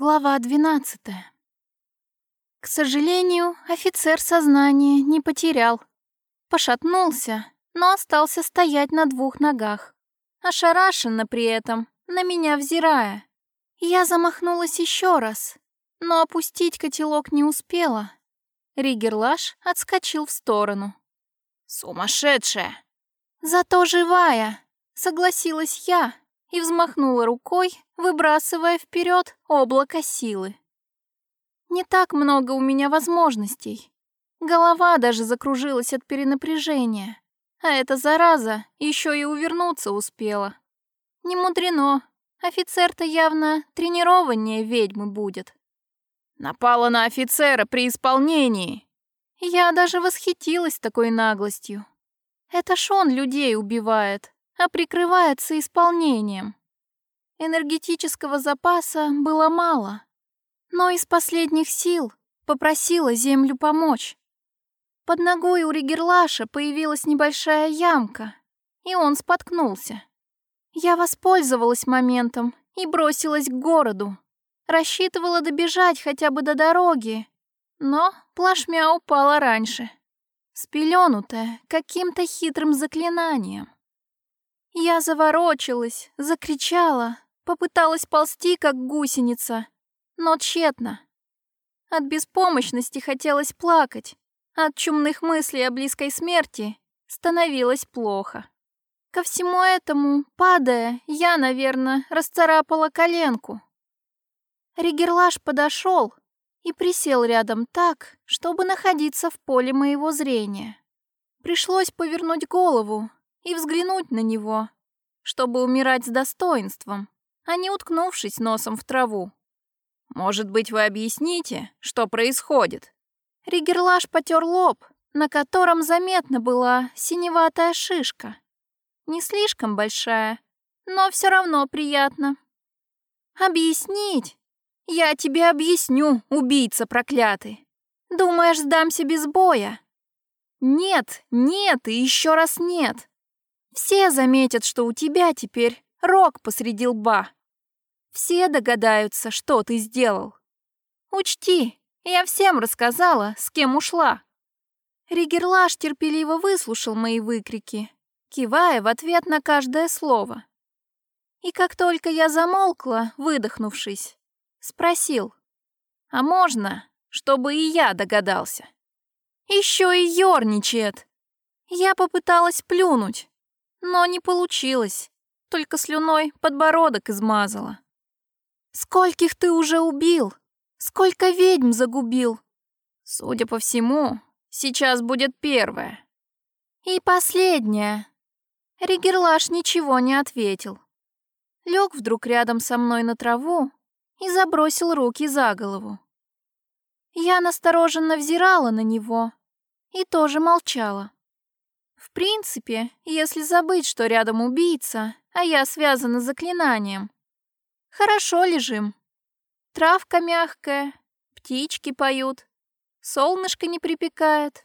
Глава 12. К сожалению, офицер сознание не потерял. Пошатнулся, но остался стоять на двух ногах, ошарашенно при этом, на меня взирая. Я замахнулась еще раз, но опустить котелок не успела. Ригерлаш отскочил в сторону. «Сумасшедшая!» «Зато живая!» — согласилась я, и взмахнула рукой, выбрасывая вперед облако силы. Не так много у меня возможностей. Голова даже закружилась от перенапряжения, а эта зараза еще и увернуться успела. Не мудрено, офицер-то явно тренированнее ведьмы будет. Напала на офицера при исполнении. Я даже восхитилась такой наглостью. Это ж он людей убивает, а прикрывается исполнением. Энергетического запаса было мало, но из последних сил попросила землю помочь. Под ногой у Ригерлаша появилась небольшая ямка, и он споткнулся. Я воспользовалась моментом и бросилась к городу. Рассчитывала добежать хотя бы до дороги, но плашмя упала раньше, спеленутая каким-то хитрым заклинанием. Я заворочилась, закричала, попыталась ползти, как гусеница, но тщетно. От беспомощности хотелось плакать, от чумных мыслей о близкой смерти становилось плохо. Ко всему этому, падая, я, наверное, расцарапала коленку. Ригерлаш подошел и присел рядом так, чтобы находиться в поле моего зрения. Пришлось повернуть голову, и взглянуть на него, чтобы умирать с достоинством, а не уткнувшись носом в траву. «Может быть, вы объясните, что происходит?» Ригерлаш потер лоб, на котором заметна была синеватая шишка. Не слишком большая, но все равно приятно. «Объяснить? Я тебе объясню, убийца проклятый. Думаешь, сдамся без боя?» «Нет, нет и еще раз нет. Все заметят, что у тебя теперь рог посреди лба. Все догадаются, что ты сделал. Учти, я всем рассказала, с кем ушла. Ригерлаш терпеливо выслушал мои выкрики, кивая в ответ на каждое слово. И как только я замолкла, выдохнувшись, спросил, «А можно, чтобы и я догадался?» Еще и ерничает. Я попыталась плюнуть, но не получилось. Только слюной подбородок измазала. «Скольких ты уже убил? Сколько ведьм загубил?» «Судя по всему, сейчас будет первая». «И последняя». Ригерлаш ничего не ответил. Лег вдруг рядом со мной на траву и забросил руки за голову. Я настороженно взирала на него и тоже молчала. Принципе, если забыть, что рядом убийца, а я связана заклинанием. Хорошо лежим. Травка мягкая, птички поют, солнышко не припекает.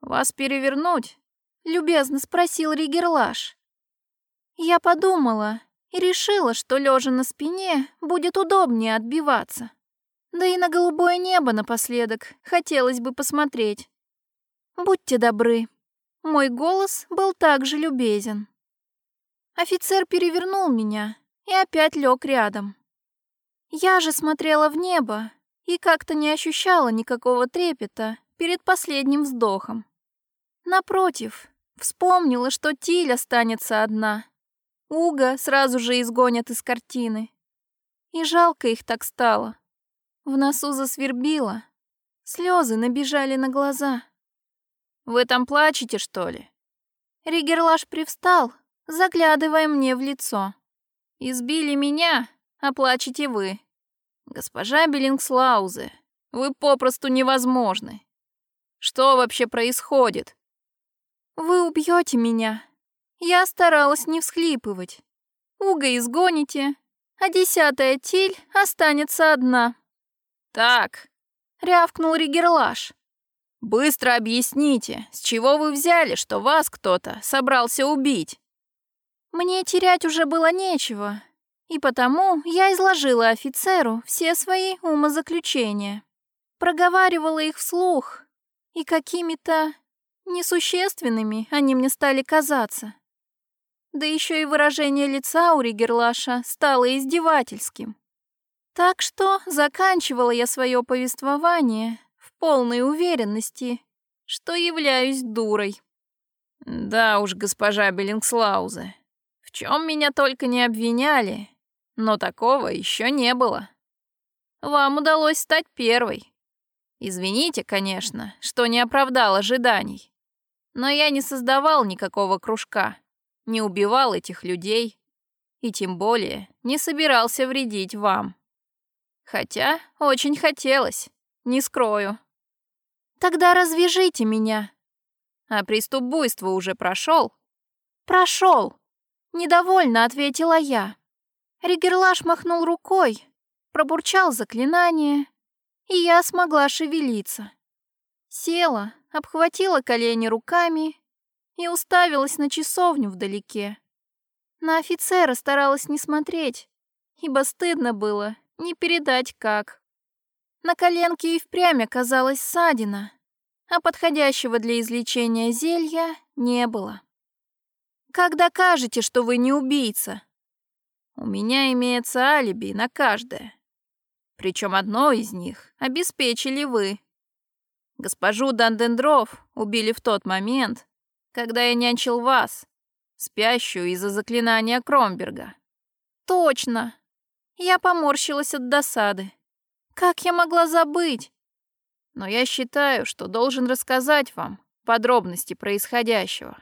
«Вас перевернуть?» — любезно спросил Ригерлаш. Я подумала и решила, что лежа на спине будет удобнее отбиваться. Да и на голубое небо напоследок хотелось бы посмотреть. Будьте добры, мой голос был также любезен. Офицер перевернул меня и опять лег рядом. Я же смотрела в небо и как-то не ощущала никакого трепета перед последним вздохом. Напротив, вспомнила, что Тиль останется одна. Уга сразу же изгонят из картины. И жалко их так стало. В носу засвербило. Слезы набежали на глаза. Вы там плачете, что ли?» Ригерлаш привстал, заглядывая мне в лицо. «Избили меня, а плачете вы. Госпожа Беллингслаузе, вы попросту невозможны. Что вообще происходит?» «Вы убьете меня». Я старалась не всхлипывать. Уга изгоните, а десятая Тиль останется одна. «Так», — рявкнул Ригерлаш. Быстро объясните, с чего вы взяли, что вас кто-то собрался убить? Мне терять уже было нечего, и потому я изложила офицеру все свои умозаключения. Проговаривала их вслух, и какими-то несущественными они мне стали казаться. Да еще и выражение лица у Ригерлаша стало издевательским. Так что заканчивала я свое повествование полной уверенности, что являюсь дурой. Да уж, госпожа Беллингслаузе, в чем меня только не обвиняли, но такого еще не было. Вам удалось стать первой. Извините, конечно, что не оправдал ожиданий. Но я не создавал никакого кружка, не убивал этих людей и тем более не собирался вредить вам. Хотя очень хотелось, не скрою. Тогда развяжите меня. А приступ буйства уже прошел? Прошел. Недовольно ответила я. Ригерлаш махнул рукой, пробурчал заклинание, и я смогла шевелиться. Села, обхватила колени руками и уставилась на часовню вдалеке. На офицера старалась не смотреть, ибо стыдно было не передать как. На коленке и впрямь оказалась ссадина, а подходящего для излечения зелья не было. «Как докажете, что вы не убийца?» «У меня имеется алиби на каждое. Причем одно из них обеспечили вы. Госпожу Дандендров убили в тот момент, когда я нянчил вас, спящую из-за заклинания Кромберга». «Точно!» Я поморщилась от досады. Как я могла забыть? Но я считаю, что должен рассказать вам подробности происходящего.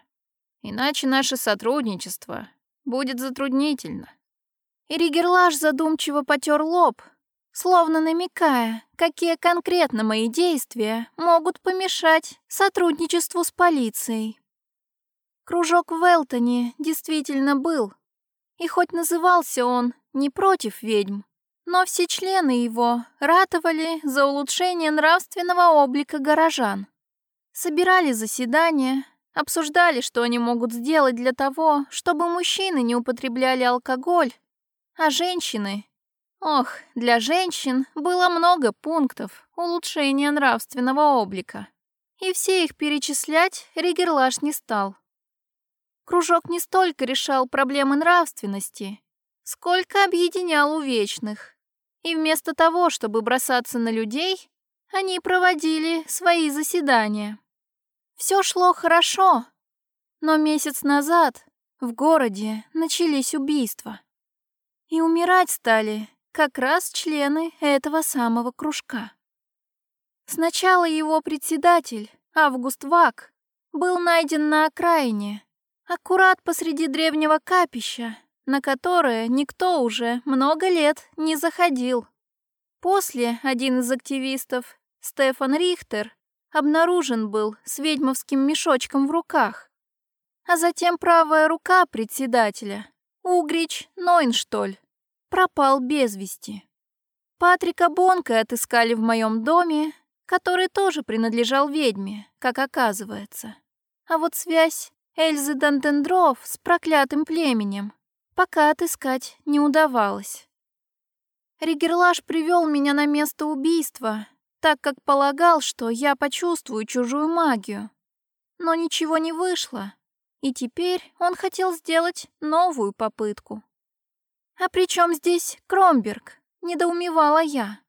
Иначе наше сотрудничество будет затруднительно. И задумчиво потер лоб, словно намекая, какие конкретно мои действия могут помешать сотрудничеству с полицией. Кружок в Элтоне действительно был, и хоть назывался он не против ведьм, но все члены его ратовали за улучшение нравственного облика горожан. Собирали заседания, обсуждали, что они могут сделать для того, чтобы мужчины не употребляли алкоголь, а женщины... Ох, для женщин было много пунктов улучшения нравственного облика, и все их перечислять Ригерлаш не стал. Кружок не столько решал проблемы нравственности, сколько объединял увечных. И вместо того, чтобы бросаться на людей, они проводили свои заседания. Все шло хорошо, но месяц назад в городе начались убийства. И умирать стали как раз члены этого самого кружка. Сначала его председатель, Август Вак, был найден на окраине, аккурат посреди древнего капища, на которое никто уже много лет не заходил. После один из активистов, Стефан Рихтер, обнаружен был с ведьмовским мешочком в руках. А затем правая рука председателя, Угрич Нойнштоль, пропал без вести. Патрика Бонка отыскали в моем доме, который тоже принадлежал ведьме, как оказывается. А вот связь Эльзы Дантендров с проклятым племенем пока отыскать не удавалось. Ригерлаш привел меня на место убийства, так как полагал, что я почувствую чужую магию. Но ничего не вышло, и теперь он хотел сделать новую попытку. «А при чем здесь Кромберг?» — недоумевала я.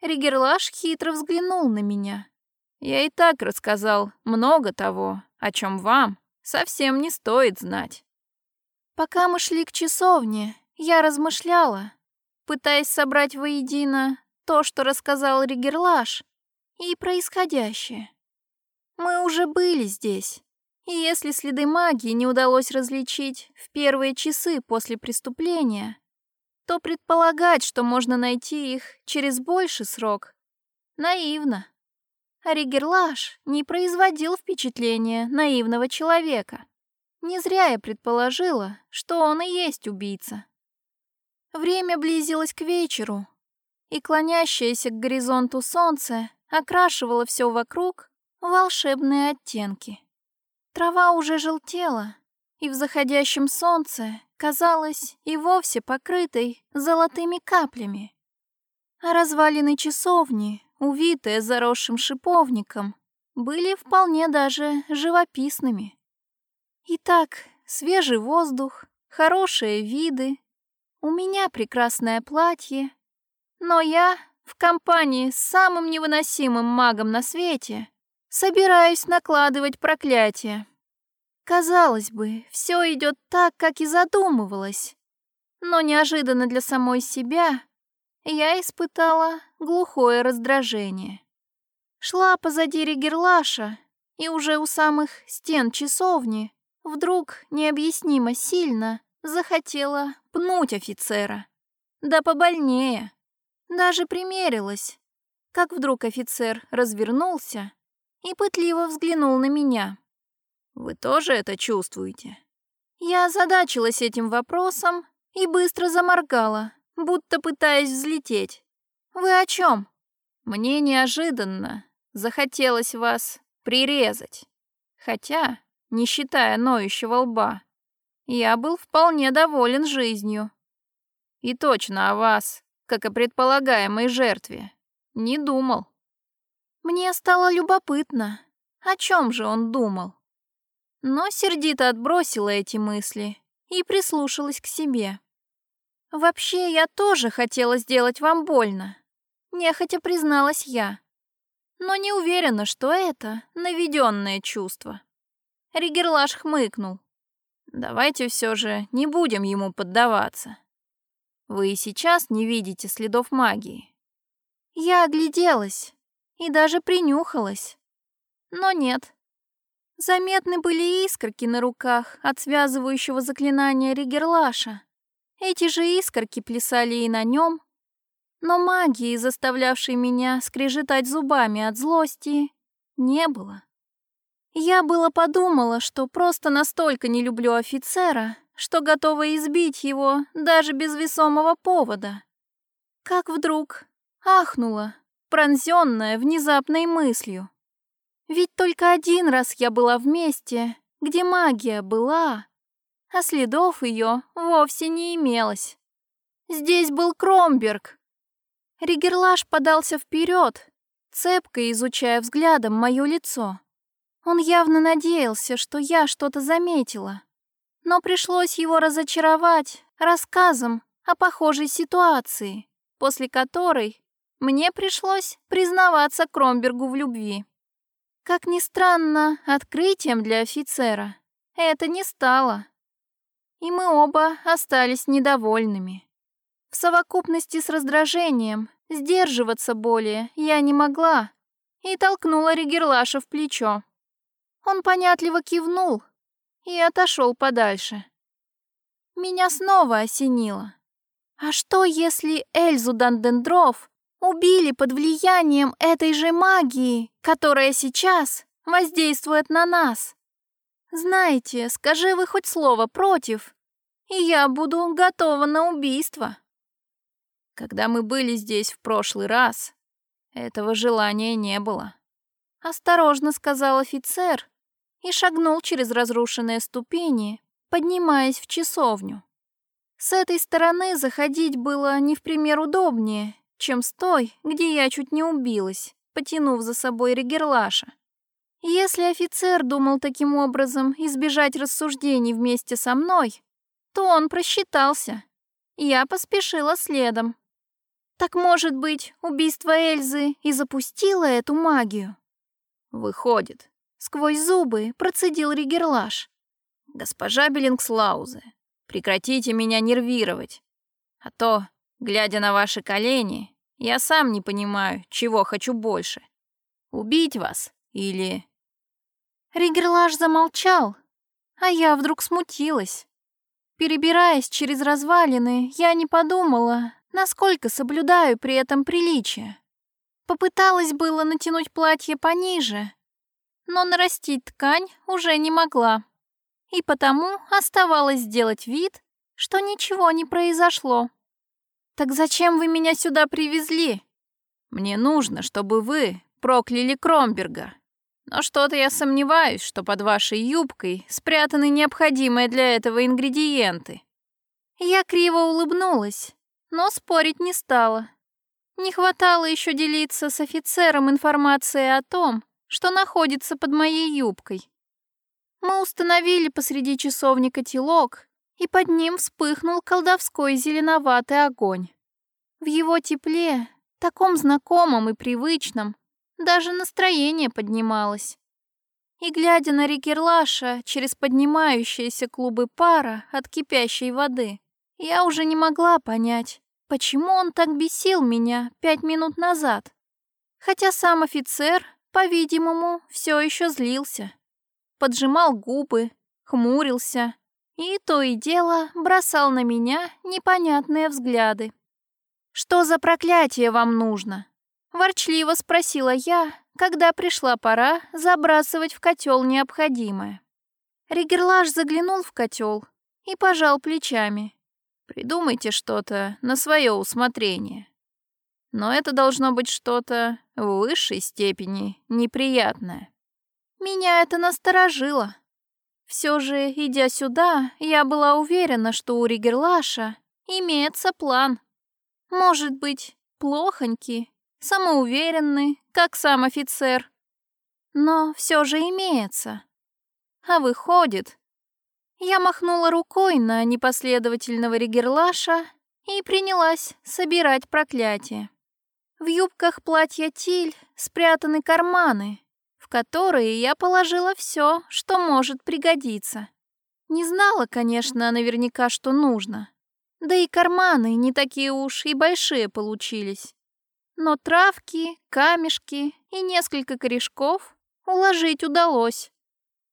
Ригерлаш хитро взглянул на меня. «Я и так рассказал много того, о чем вам совсем не стоит знать». Пока мы шли к часовне, я размышляла, пытаясь собрать воедино то, что рассказал Ригерлаш, и происходящее. Мы уже были здесь, и если следы магии не удалось различить в первые часы после преступления, то предполагать, что можно найти их через больший срок, наивно. А Ригерлаш не производил впечатления наивного человека. Не зря я предположила, что он и есть убийца. Время близилось к вечеру, и клонящееся к горизонту солнце окрашивало все вокруг в волшебные оттенки. Трава уже желтела, и в заходящем солнце казалась и вовсе покрытой золотыми каплями. А развалины часовни, увитые заросшим шиповником, были вполне даже живописными. Итак, свежий воздух, хорошие виды, у меня прекрасное платье, но я в компании с самым невыносимым магом на свете собираюсь накладывать проклятие. Казалось бы, все идет так, как и задумывалось. Но неожиданно для самой себя я испытала глухое раздражение. Шла позади Ригерлаша, и уже у самых стен часовни вдруг необъяснимо сильно захотела пнуть офицера. Да побольнее. Даже примерилась, как вдруг офицер развернулся и пытливо взглянул на меня. Вы тоже это чувствуете? Я озадачилась этим вопросом и быстро заморгала, будто пытаясь взлететь. Вы о чем? Мне неожиданно захотелось вас прирезать. Хотя, не считая ноющего лба, я был вполне доволен жизнью. И точно о вас, как о предполагаемой жертве, не думал. Мне стало любопытно, о чем же он думал но сердито отбросила эти мысли и прислушалась к себе. «Вообще, я тоже хотела сделать вам больно», — нехотя призналась я. Но не уверена, что это наведенное чувство. Ригерлаш хмыкнул. «Давайте все же не будем ему поддаваться. Вы и сейчас не видите следов магии». Я огляделась и даже принюхалась. Но нет, Заметны были искорки на руках от связывающего заклинания Ригерлаша. Эти же искорки плясали и на нем, но магии, заставлявшей меня скрежетать зубами от злости, не было. Я было подумала, что просто настолько не люблю офицера, что готова избить его даже без весомого повода. Как вдруг ахнула, пронзенная внезапной мыслью. Ведь только один раз я была в месте, где магия была, а следов ее вовсе не имелось. Здесь был Кромберг. Ригерлаш подался вперед, цепко изучая взглядом мое лицо. Он явно надеялся, что я что-то заметила, но пришлось его разочаровать рассказом о похожей ситуации, после которой мне пришлось признаваться Кромбергу в любви. Как ни странно, открытием для офицера это не стало. И мы оба остались недовольными. В совокупности с раздражением сдерживаться более я не могла и толкнула Ригерлаша в плечо. Он понятливо кивнул и отошел подальше. Меня снова осенило. А что, если Эльзу Дандендров убили под влиянием этой же магии, которая сейчас воздействует на нас. Знаете, скажи вы хоть слово против, и я буду готова на убийство. Когда мы были здесь в прошлый раз, этого желания не было. Осторожно сказал офицер и шагнул через разрушенные ступени, поднимаясь в часовню. С этой стороны заходить было не в пример удобнее, чем с той, где я чуть не убилась, потянув за собой Ригерлаша. Если офицер думал таким образом избежать рассуждений вместе со мной, то он просчитался. Я поспешила следом. Так, может быть, убийство Эльзы и запустило эту магию? Выходит. Сквозь зубы процедил Ригерлаш. Госпожа Беллингслаузе, прекратите меня нервировать. А то Глядя на ваши колени, я сам не понимаю, чего хочу больше. Убить вас или...» Ригерлаш замолчал, а я вдруг смутилась. Перебираясь через развалины, я не подумала, насколько соблюдаю при этом приличие. Попыталась было натянуть платье пониже, но нарастить ткань уже не могла. И потому оставалось сделать вид, что ничего не произошло. «Так зачем вы меня сюда привезли?» «Мне нужно, чтобы вы прокляли Кромберга. Но что-то я сомневаюсь, что под вашей юбкой спрятаны необходимые для этого ингредиенты. Я криво улыбнулась, но спорить не стала. Не хватало еще делиться с офицером информацией о том, что находится под моей юбкой. Мы установили посреди часовни котелок, и под ним вспыхнул колдовской зеленоватый огонь. В его тепле, таком знакомом и привычном, даже настроение поднималось. И, глядя на Рикерлаша через поднимающиеся клубы пара от кипящей воды, я уже не могла понять, почему он так бесил меня пять минут назад. Хотя сам офицер, по-видимому, все еще злился. Поджимал губы, хмурился и то и дело бросал на меня непонятные взгляды. «Что за проклятие вам нужно?» Ворчливо спросила я, когда пришла пора забрасывать в котел необходимое. Ригерлаш заглянул в котел и пожал плечами. «Придумайте что-то на свое усмотрение. Но это должно быть что-то в высшей степени неприятное». Меня это насторожило. Все же, идя сюда, я была уверена, что у Ригерлаша имеется план. Может быть, плохонький, самоуверенный, как сам офицер. Но все же имеется. А выходит... Я махнула рукой на непоследовательного Ригерлаша и принялась собирать проклятие. В юбках платья Тиль спрятаны карманы, в которые я положила все, что может пригодиться. Не знала, конечно, наверняка, что нужно. Да и карманы не такие уж и большие получились. Но травки, камешки и несколько корешков уложить удалось.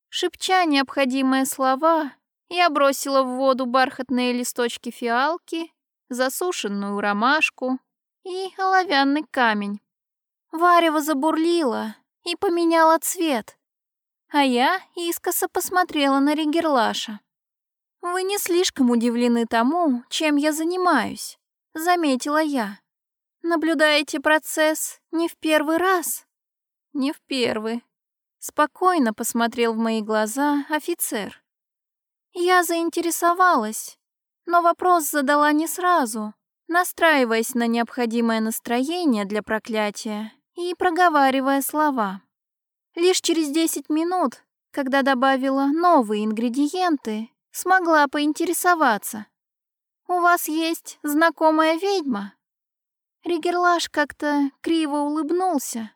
Шепча необходимые слова, я бросила в воду бархатные листочки фиалки, засушенную ромашку и оловянный камень. Варево забурлило и поменяло цвет, а я искоса посмотрела на Ригерлаша. «Вы не слишком удивлены тому, чем я занимаюсь», — заметила я. Наблюдаете процесс не в первый раз? Не в первый. Спокойно посмотрел в мои глаза офицер. Я заинтересовалась, но вопрос задала не сразу, настраиваясь на необходимое настроение для проклятия и проговаривая слова. Лишь через 10 минут, когда добавила новые ингредиенты, смогла поинтересоваться. «У вас есть знакомая ведьма?» Ригерлаш как-то криво улыбнулся,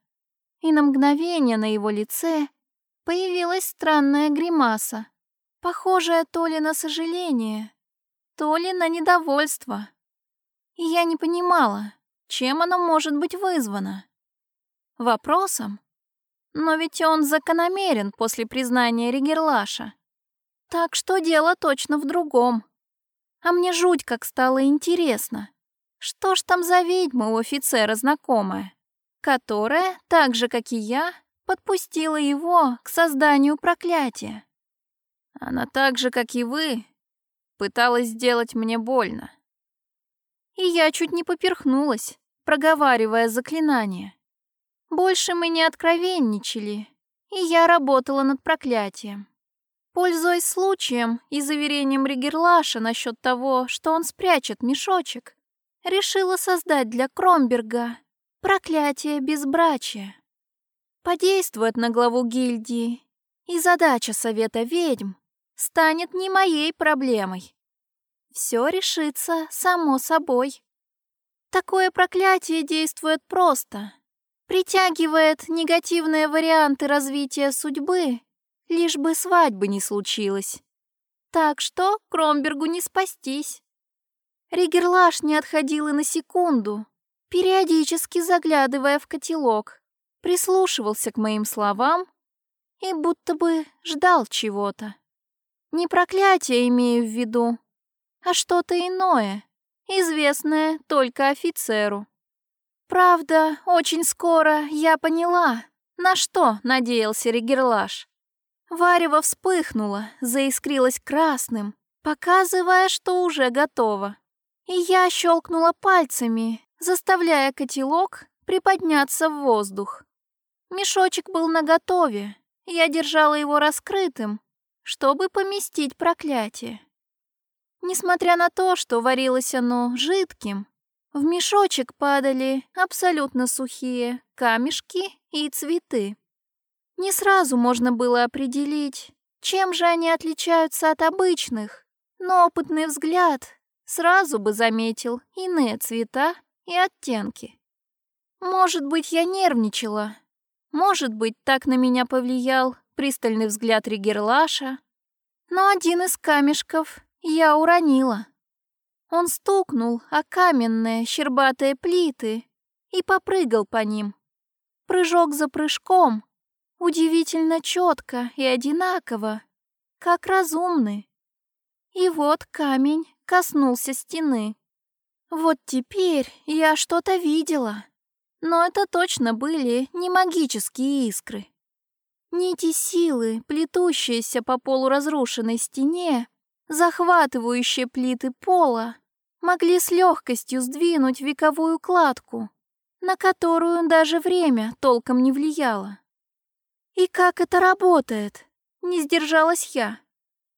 и на мгновение на его лице появилась странная гримаса, похожая то ли на сожаление, то ли на недовольство. И я не понимала, чем оно может быть вызвано. Вопросом? Но ведь он закономерен после признания Ригерлаша. Так что дело точно в другом. А мне жуть как стало интересно. Что ж там за ведьма у офицера знакомая, которая, так же, как и я, подпустила его к созданию проклятия? Она так же, как и вы, пыталась сделать мне больно. И я чуть не поперхнулась, проговаривая заклинание. Больше мы не откровенничали, и я работала над проклятием. Пользуясь случаем и заверением Ригерлаша насчет того, что он спрячет мешочек, решила создать для Кромберга проклятие безбрачия. Подействует на главу гильдии, и задача Совета ведьм станет не моей проблемой. Все решится само собой. Такое проклятие действует просто, притягивает негативные варианты развития судьбы, лишь бы свадьбы не случилось. Так что Кромбергу не спастись. Ригерлаш не отходил и на секунду, периодически заглядывая в котелок, прислушивался к моим словам и будто бы ждал чего-то. Не проклятие имею в виду, а что-то иное, известное только офицеру. Правда, очень скоро я поняла, на что надеялся Ригерлаш. Варево вспыхнуло, заискрилось красным, показывая, что уже готово и я щелкнула пальцами, заставляя котелок приподняться в воздух. Мешочек был наготове, я держала его раскрытым, чтобы поместить проклятие. Несмотря на то, что варилось оно жидким, в мешочек падали абсолютно сухие камешки и цветы. Не сразу можно было определить, чем же они отличаются от обычных, но опытный взгляд сразу бы заметил иные цвета и оттенки. Может быть, я нервничала. Может быть, так на меня повлиял пристальный взгляд Ригерлаша. Но один из камешков я уронила. Он стукнул о каменные щербатые плиты и попрыгал по ним. Прыжок за прыжком, удивительно четко и одинаково, как разумный. И вот камень коснулся стены. Вот теперь я что-то видела, но это точно были не магические искры. Нити силы, плетущиеся по полуразрушенной стене, захватывающие плиты пола, могли с легкостью сдвинуть вековую кладку, на которую даже время толком не влияло. И как это работает? Не сдержалась я.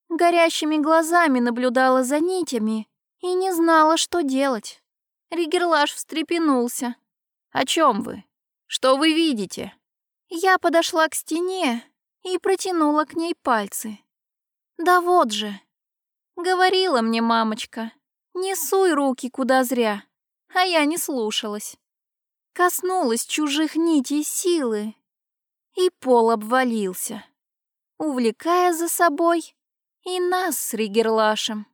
Горящими глазами наблюдала за нитями и не знала, что делать. Ригерлаш встрепенулся. «О чем вы? Что вы видите?» Я подошла к стене и протянула к ней пальцы. «Да вот же!» Говорила мне мамочка, не суй руки куда зря, а я не слушалась. Коснулась чужих нитей силы, и пол обвалился, увлекая за собой и нас с Ригерлашем.